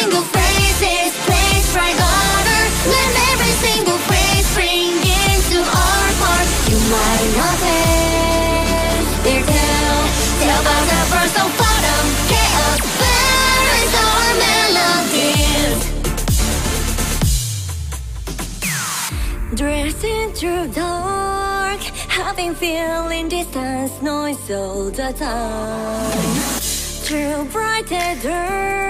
single placed right order. When every single phrase into our you might. There tell, tell about the first of chaos. Melodies? Dark, I've feeling distance, noise all the time. Through brighter doors,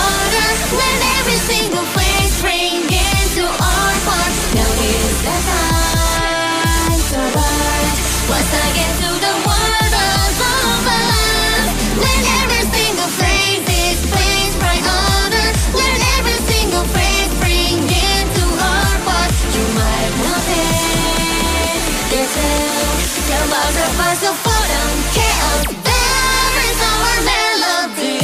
First of bottom chaos There is our melody